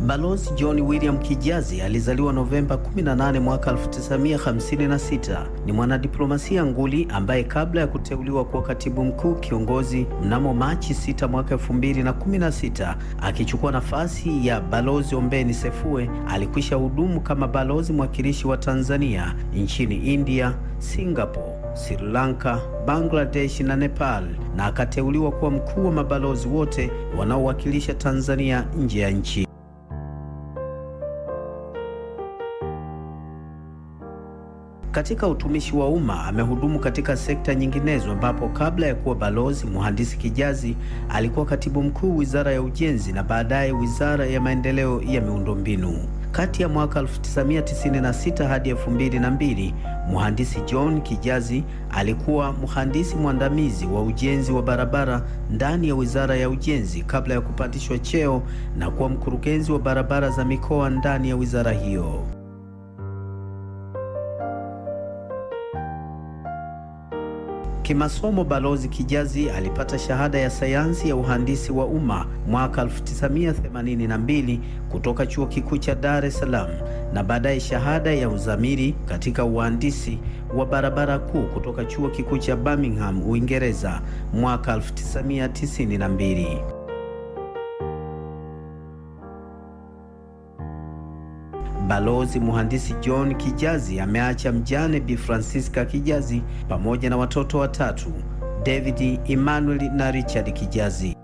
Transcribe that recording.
Balozi John William Kijazi alizaliwa Novemba 18 mwaka 1956. Ni mwanadiplomasia nguli ambaye kabla ya kuteuliwa kuwa katibu mkuu kiongozi mnamo Machi 6 mwaka 2016, akichukua nafasi ya Balozi Ombeni Sefue, alikwisha hudumu kama balozi mwakilishi wa Tanzania nchini India, Singapore, Sri Lanka, Bangladesh na Nepal na akateuliwa kuwa mkuu wa mabalozi wote wanaowakilisha Tanzania nje ya nchi. Katika utumishi wa umma amehudumu katika sekta nyinginezo, ambapo kabla ya kuwa balozi, mhandisi Kijazi alikuwa katibu mkuu Wizara ya Ujenzi na baadaye Wizara ya Maendeleo ya Miundombinu. Kati ya mwaka 1996 hadi 2002, mhandisi John Kijazi alikuwa mhandisi mwandamizi wa ujenzi wa barabara ndani ya Wizara ya Ujenzi kabla ya kupandishwa cheo na kuwa mkurugenzi wa barabara za mikoa ndani ya wizara hiyo. Kimasomo, Balozi Kijazi alipata shahada ya sayansi ya uhandisi wa umma mwaka 1982 kutoka Chuo Kikuu cha Dar es Salaam na baadaye shahada ya uzamili katika uhandisi wa barabara kuu kutoka Chuo Kikuu cha Birmingham, Uingereza mwaka 1992. Balozi Mhandisi John Kijazi ameacha mjane Bi Francisca Kijazi pamoja na watoto watatu, David, Emmanuel na Richard Kijazi.